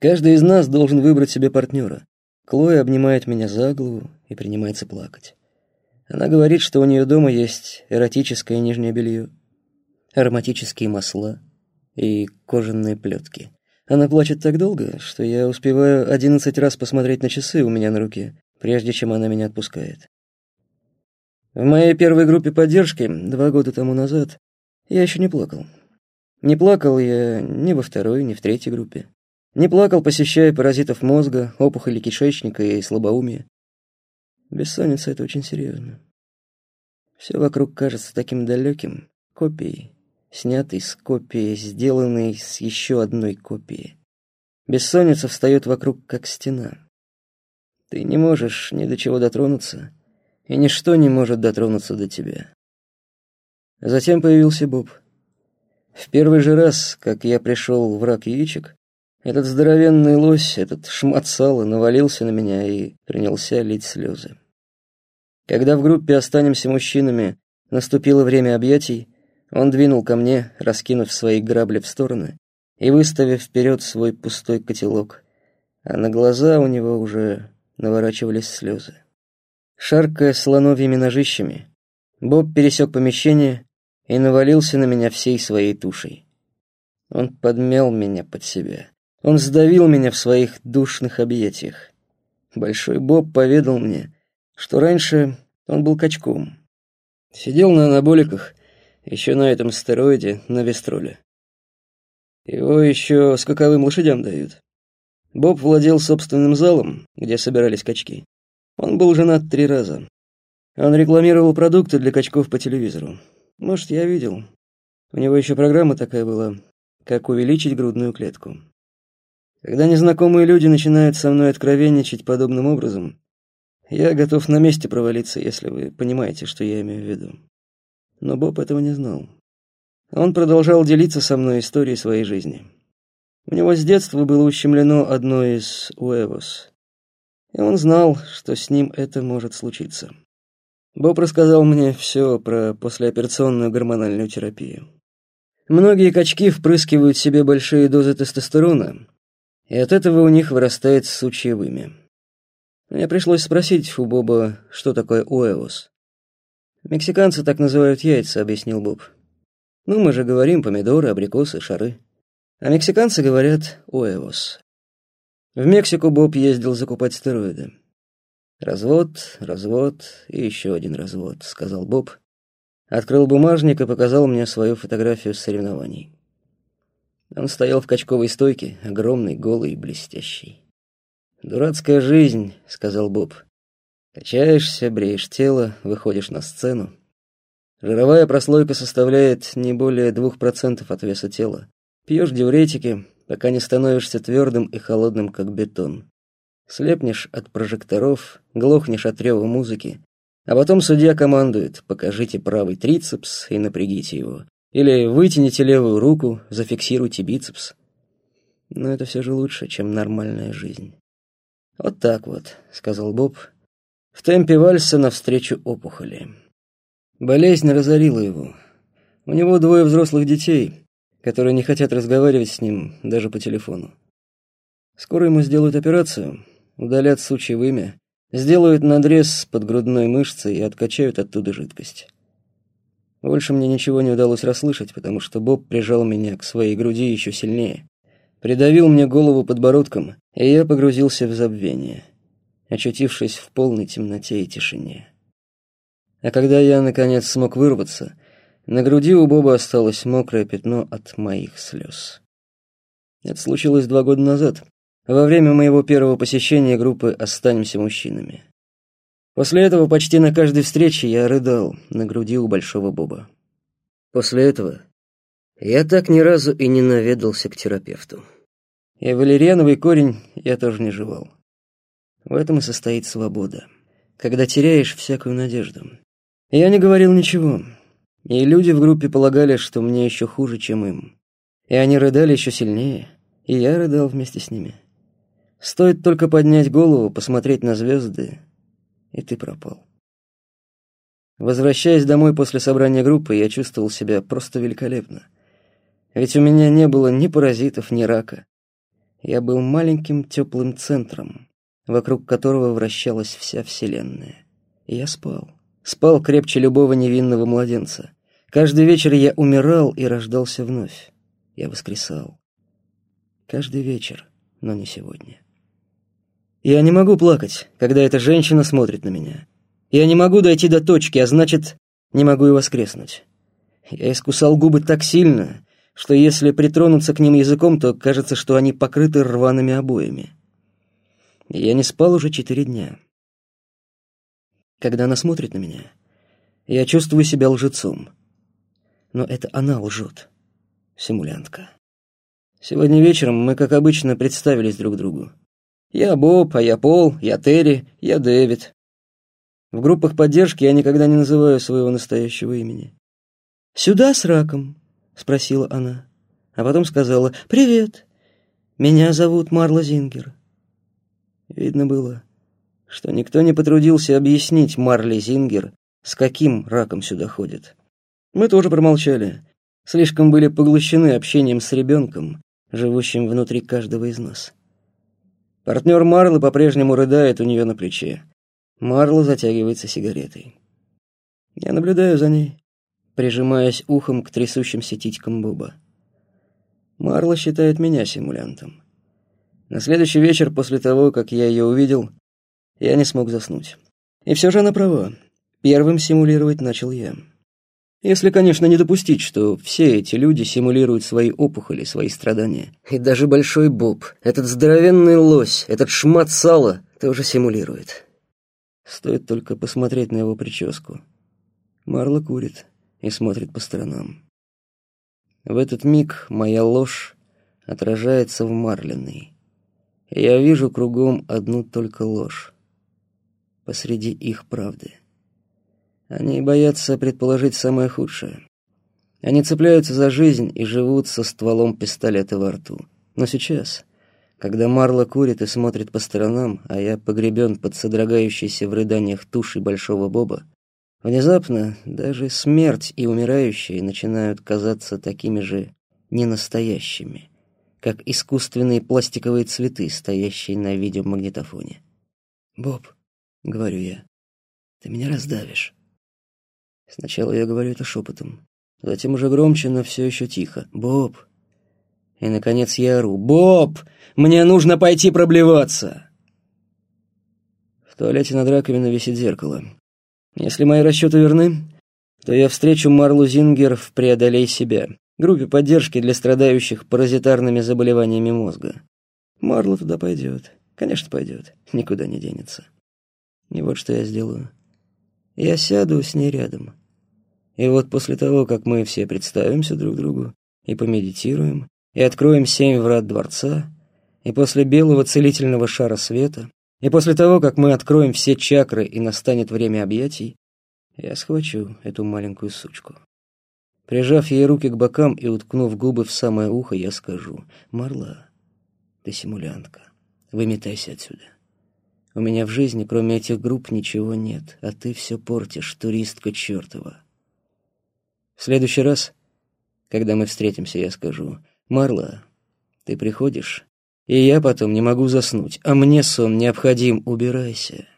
Каждый из нас должен выбрать себе партнера. Клоя обнимает меня за голову и принимается плакать. Она говорит, что у нее дома есть эротическое нижнее белье, ароматические масла и кожаные плетки. Она плачет так долго, что я успеваю одиннадцать раз посмотреть на часы у меня на руке, прежде чем она меня отпускает. В моей первой группе поддержки, два года тому назад, я еще не плакал. Не плакал я ни во второй, ни в третьей группе. Не плакал, посещая паразитов мозга, опухоли кишечника и слабоумие. Бессонница — это очень серьезно. Все вокруг кажется таким далеким, копией, снятой с копии, сделанной с еще одной копии. Бессонница встает вокруг, как стена. Ты не можешь ни до чего дотронуться, и ничто не может дотронуться до тебя. Затем появился Боб. В первый же раз, как я пришел в рак яичек, этот здоровенный лось, этот шмат сала навалился на меня и принялся лить слезы. Когда в группе «Останемся мужчинами» наступило время объятий, он двинул ко мне, раскинув свои грабли в стороны и выставив вперед свой пустой котелок, а на глаза у него уже наворачивались слезы. Шаркая слоновьими ножищами, Боб пересек помещение и навалился на меня всей своей тушей. Он подмял меня под себя. Он сдавил меня в своих душных объятиях. Большой Боб поведал мне, что раньше он был качком. Сидел на анаболиках, еще на этом стероиде, на Вестроле. Его еще скаковым лошадям дают. Боб владел собственным залом, где собирались качки. Он был женат три раза. Он рекламировал продукты для качков по телевизору. Может, я видел. У него еще программа такая была, как увеличить грудную клетку. Когда незнакомые люди начинают со мной откровенничать подобным образом, я готов на месте провалиться, если вы понимаете, что я имею в виду. Но Боб этого не знал. Он продолжал делиться со мной историей своей жизни. У него с детства было ущемлено одно из уэвос. И он знал, что с ним это может случиться. Боб рассказал мне все про послеоперационную гормональную терапию. Многие качки впрыскивают себе большие дозы тестостерона, и от этого у них вырастает сучье вымя. Мне пришлось спросить у Боба, что такое уэвос. «Мексиканцы так называют яйца», — объяснил Боб. «Ну, мы же говорим помидоры, абрикосы, шары». А мексиканцы говорят «уэвос». В Мексику Боб ездил закупать стероиды. «Развод, развод и еще один развод», — сказал Боб. Открыл бумажник и показал мне свою фотографию с соревнований. Он стоял в качковой стойке, огромный, голый и блестящий. «Дурацкая жизнь», — сказал Боб. «Качаешься, бреешь тело, выходишь на сцену. Жировая прослойка составляет не более двух процентов от веса тела. Пьешь диуретики, пока не становишься твердым и холодным, как бетон. Слепнешь от прожекторов, глохнешь от рева музыки, а потом судья командует «покажите правый трицепс и напрягите его». Или «вытяните левую руку, зафиксируйте бицепс». Но это все же лучше, чем нормальная жизнь. «Вот так вот», — сказал Боб, в темпе вальса навстречу опухоли. Болезнь разорила его. У него двое взрослых детей, которые не хотят разговаривать с ним даже по телефону. Скоро ему сделают операцию, удалят сучье вымя, сделают надрез под грудной мышцей и откачают оттуда жидкость. Больше мне ничего не удалось расслышать, потому что Боб прижал меня к своей груди еще сильнее, придавил мне голову подбородком, и я погрузился в забвение, очутившись в полной темноте и тишине. А когда я, наконец, смог вырваться — на груди у Боба осталось мокрое пятно от моих слез. Это случилось два года назад, во время моего первого посещения группы «Останемся мужчинами». После этого почти на каждой встрече я рыдал на груди у Большого Боба. После этого я так ни разу и не наведался к терапевту. И валериановый корень я тоже не жевал. В этом и состоит свобода, когда теряешь всякую надежду. Я не говорил ничего, и люди в группе полагали, что мне еще хуже, чем им. И они рыдали еще сильнее, и я рыдал вместе с ними. Стоит только поднять голову, посмотреть на звезды, и ты пропал. Возвращаясь домой после собрания группы, я чувствовал себя просто великолепно. Ведь у меня не было ни паразитов, ни рака. Я был маленьким теплым центром, вокруг которого вращалась вся Вселенная. И я спал. Спал крепче любого невинного младенца. Каждый вечер я умирал и рождался вновь. Я воскресал. Каждый вечер, но не сегодня. Я не могу плакать, когда эта женщина смотрит на меня. Я не могу дойти до точки, а значит, не могу и воскреснуть. Я искусал губы так сильно, что если притронуться к ним языком, то кажется, что они покрыты рваными обоями. Я не спал уже четыре дня. Когда она смотрит на меня, я чувствую себя лжецом. Но это она лжет, симулянтка. Сегодня вечером мы, как обычно, представились друг другу. Я Боб, а я Пол, я Терри, я Дэвид. В группах поддержки я никогда не называю своего настоящего имени. «Сюда с раком?» — спросила она. А потом сказала «Привет, меня зовут Марла Зингер». Видно было, что никто не потрудился объяснить Марли Зингер, с каким раком сюда ходит. Мы тоже промолчали, слишком были поглощены общением с ребенком, живущим внутри каждого из нас. Партнер Марлы по-прежнему рыдает у нее на плече. Марла затягивается сигаретой. Я наблюдаю за ней, прижимаясь ухом к трясущимся титькам Буба. Марла считает меня симулянтом. На следующий вечер после того, как я ее увидел, я не смог заснуть. И все же она права. Первым симулировать начал я. Если, конечно, не допустить, что все эти люди симулируют свои опухоли, свои страдания. И даже Большой Боб, этот здоровенный лось, этот шмат сала тоже симулирует. Стоит только посмотреть на его прическу. Марла курит и смотрит по сторонам. В этот миг моя ложь отражается в Марлиной. Я вижу кругом одну только ложь. Посреди их правды. Они боятся предположить самое худшее. Они цепляются за жизнь и живут со стволом пистолета во рту. Но сейчас, когда Марла курит и смотрит по сторонам, а я погребен под содрогающейся в рыданиях тушей Большого Боба, внезапно даже смерть и умирающие начинают казаться такими же ненастоящими, как искусственные пластиковые цветы, стоящие на видеомагнитофоне. «Боб», — говорю я, — «ты меня раздавишь». Сначала я говорю это шепотом, затем уже громче, но все еще тихо. «Боб!» И, наконец, я ору. «Боб! Мне нужно пойти проблеваться!» В туалете над раковиной висит зеркало. Если мои расчеты верны, то я встречу Марлу Зингер в «Преодолей себя», группе поддержки для страдающих паразитарными заболеваниями мозга. Марла туда пойдет. Конечно, пойдет. Никуда не денется. И вот что я сделаю. Я сяду с ней рядом. И вот после того, как мы все представимся друг другу и помедитируем, и откроем семь врат дворца, и после белого целительного шара света, и после того, как мы откроем все чакры и настанет время объятий, я схвачу эту маленькую сучку. Прижав ей руки к бокам и уткнув губы в самое ухо, я скажу, «Марла, ты симулянтка, выметайся отсюда. У меня в жизни, кроме этих групп, ничего нет, а ты все портишь, туристка чертова». В следующий раз, когда мы встретимся, я скажу, «Марла, ты приходишь, и я потом не могу заснуть, а мне сон необходим, убирайся».